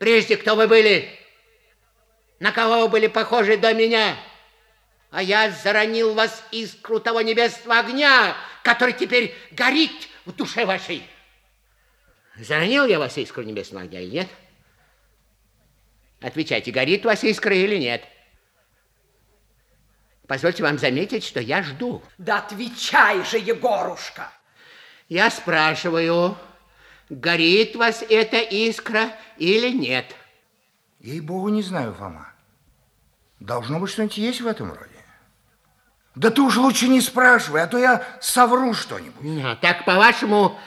Прежде кто вы были? На кого вы были похожи до меня? А я заронил вас искру того небесного огня, который теперь горит в душе вашей. Заронил я вас искру небесного огня или нет? Отвечайте, горит у вас искра или нет? Позвольте вам заметить, что я жду. Да отвечай же, Егорушка. Я спрашиваю, горит вас эта искра или нет? Ей-богу, не знаю, Фома. Должно быть, что-нибудь есть в этом роде. Да ты уж лучше не спрашивай, а то я совру что-нибудь. А, так, по-вашему,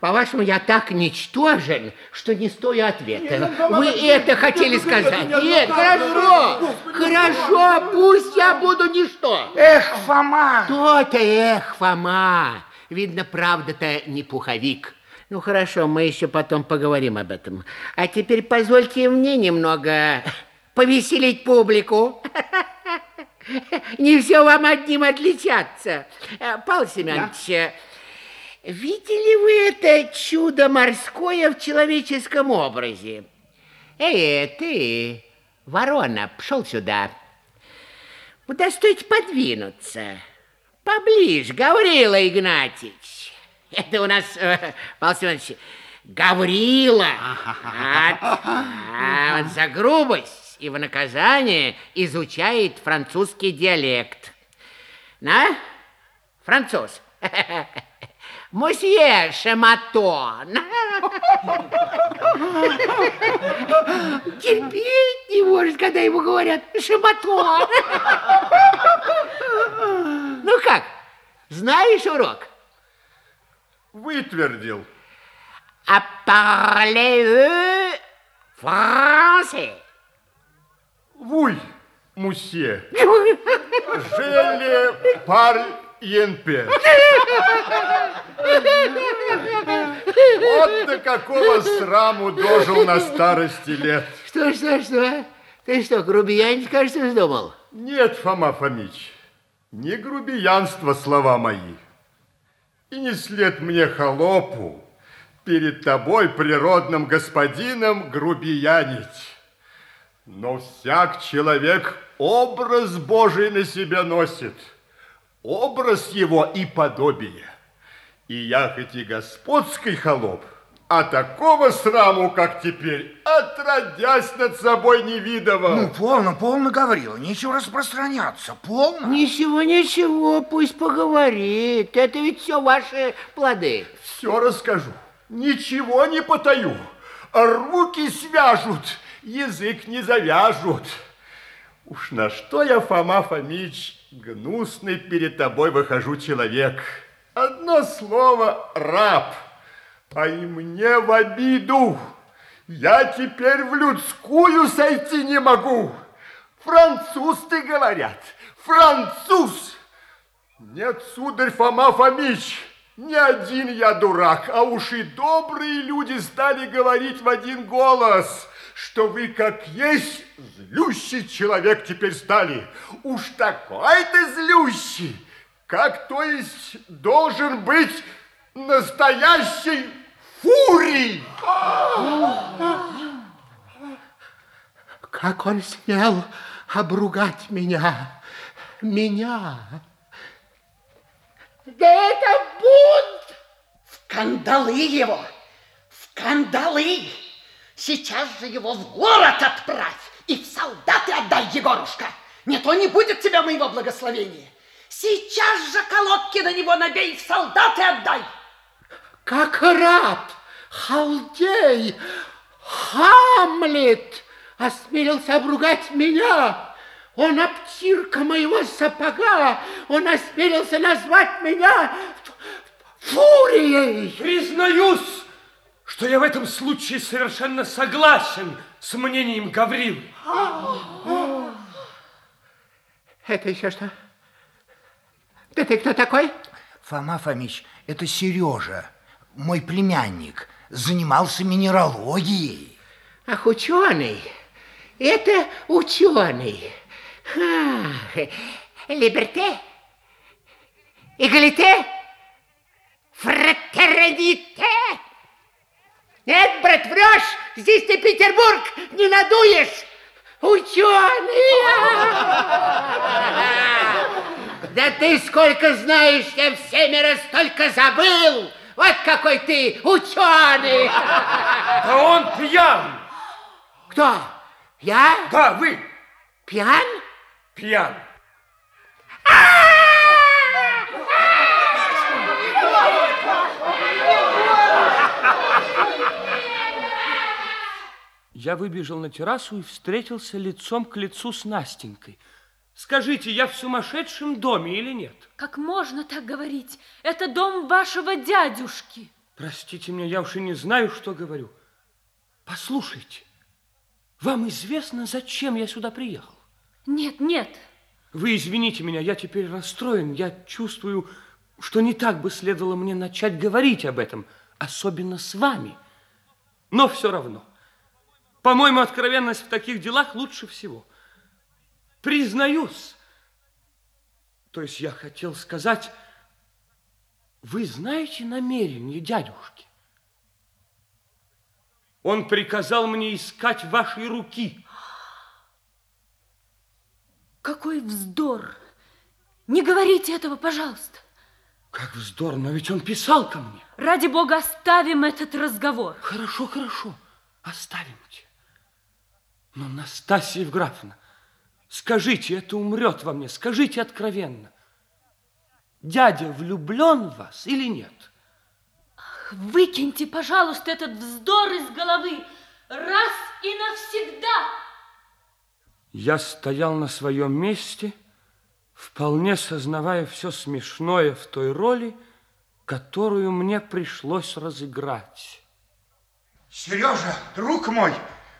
по-вашему, я так ничтожен, что не стою ответа. Нет, Вы нет, это нет, хотели нет, сказать? Нет, нет хорошо, Господи, хорошо, пусть я буду ничто. Эх, Фома! То-то, эх, Фома. Видно, правда-то не пуховик. Ну, хорошо, мы еще потом поговорим об этом. А теперь позвольте мне немного повеселить публику. Не все вам одним отличаться. Э, Павел Семенович, да? видели вы это чудо морское в человеческом образе? Эй, ты, ворона, пошел сюда. Удостойте подвинуться. Поближе, Гаврила Игнатьевич. Это у нас, э, Павел Семенович, Гаврила. А, вот за грубость и в наказание изучает французский диалект. На, француз. Мосье Шаматон. Терпеть не может, когда ему говорят Шаматон. Ну как, знаешь урок? Вытвердил. А parlez-vous français? Вуй, мусье. Желе пар енпе. Вот до какого сраму дожил на старости лет. Что, что, что? Ты что, грубиянить, кажется, вздумал? Нет, Фома Фомич, не грубиянство слова мои. И не след мне холопу перед тобой, природным господином, грубиянить. Но всяк человек образ Божий на себя носит, образ его и подобие. И я хоть и господский холоп, а такого сраму, как теперь, отродясь над собой не видывал. Ну, полно, полно говорила, нечего распространяться, полно. Ничего, ничего, пусть поговорит, это ведь все ваши плоды. Все расскажу, ничего не потаю, руки свяжут, язык не завяжут. Уж на что я, Фома Фомич, гнусный перед тобой выхожу человек. Одно слово раб, а и мне в обиду. Я теперь в людскую сойти не могу. Француз ты, говорят, француз. Нет, сударь Фома Фомич, не один я дурак, а уж и добрые люди стали говорить в один голос – что вы, как есть, злющий человек теперь стали. Уж такой ты злющий, как, то есть, должен быть настоящий Как он смел обругать меня, меня. Да это бунт! В кандалы его, в кандалы! Сейчас же его в город отправь и в солдаты отдай, Егорушка. Не то не будет тебя моего благословения. Сейчас же колодки на него набей, в солдаты отдай. Как рад, халдей, Хамлет осмелился обругать меня. Он обтирка моего сапога, он осмелился назвать меня фурией. Признаюсь, что я в этом случае совершенно согласен с мнением Гаврил. Это еще что? Да ты кто такой? Фома Фомич, это Сережа, мой племянник, занимался минералогией. Ах, ученый, это ученый. Либерте, эгалите, фратерните. Нет, брат, врешь, Здесь ты Петербург не надуешь. Ученый! Да ты сколько знаешь, я все мира столько забыл. Вот какой ты ученый. Да он пьян. Кто? Я? Да, вы Пьян? пьян. Я выбежал на террасу и встретился лицом к лицу с Настенькой. Скажите, я в сумасшедшем доме или нет? Как можно так говорить? Это дом вашего дядюшки. Простите меня, я уж и не знаю, что говорю. Послушайте, вам известно, зачем я сюда приехал? Нет, нет. Вы извините меня, я теперь расстроен. Я чувствую, что не так бы следовало мне начать говорить об этом, особенно с вами. Но все равно. По-моему, откровенность в таких делах лучше всего. Признаюсь. То есть я хотел сказать, вы знаете намерение дядюшки? Он приказал мне искать вашей руки. Какой вздор. Не говорите этого, пожалуйста. Как вздор, но ведь он писал ко мне. Ради бога, оставим этот разговор. Хорошо, хорошо, оставимте. Но, Настасья Евграфовна, скажите, это умрет во мне, скажите откровенно. Дядя влюблен в вас или нет? Выкиньте, пожалуйста, этот вздор из головы раз и навсегда. Я стоял на своем месте, вполне сознавая все смешное в той роли, которую мне пришлось разыграть. Сережа, друг мой,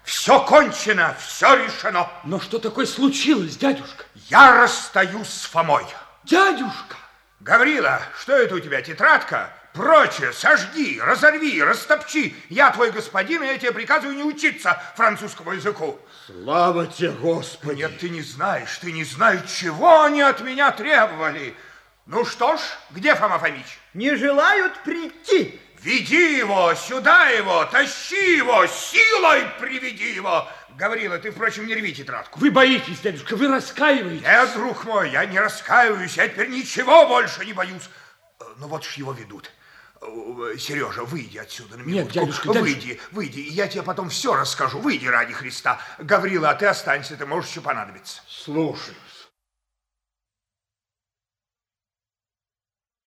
все кончено, все решено. Но что такое случилось, дядюшка? Я расстаюсь с Фомой. Дядюшка! Гаврила, что это у тебя, тетрадка? Прочее, сожги, разорви, растопчи. Я твой господин, и я тебе приказываю не учиться французскому языку. Слава тебе, Господи! Нет, ты не знаешь, ты не знаешь, чего они от меня требовали. Ну что ж, где Фома Фомич? Не желают прийти. Веди его, сюда его, тащи его, силой приведи его. Гаврила, ты, впрочем, не рви тетрадку. Вы боитесь, дядюшка, вы раскаиваетесь. Нет, друг мой, я не раскаиваюсь, я теперь ничего больше не боюсь. Э, Ну вот ж его ведут. Э, Сережа, выйди отсюда на минутку. дядюшка, дядюшка. Выйди, выйди, и я тебе потом все расскажу. Выйди ради Христа. Гаврила, а ты останься, ты можешь еще понадобиться. Слушаюсь.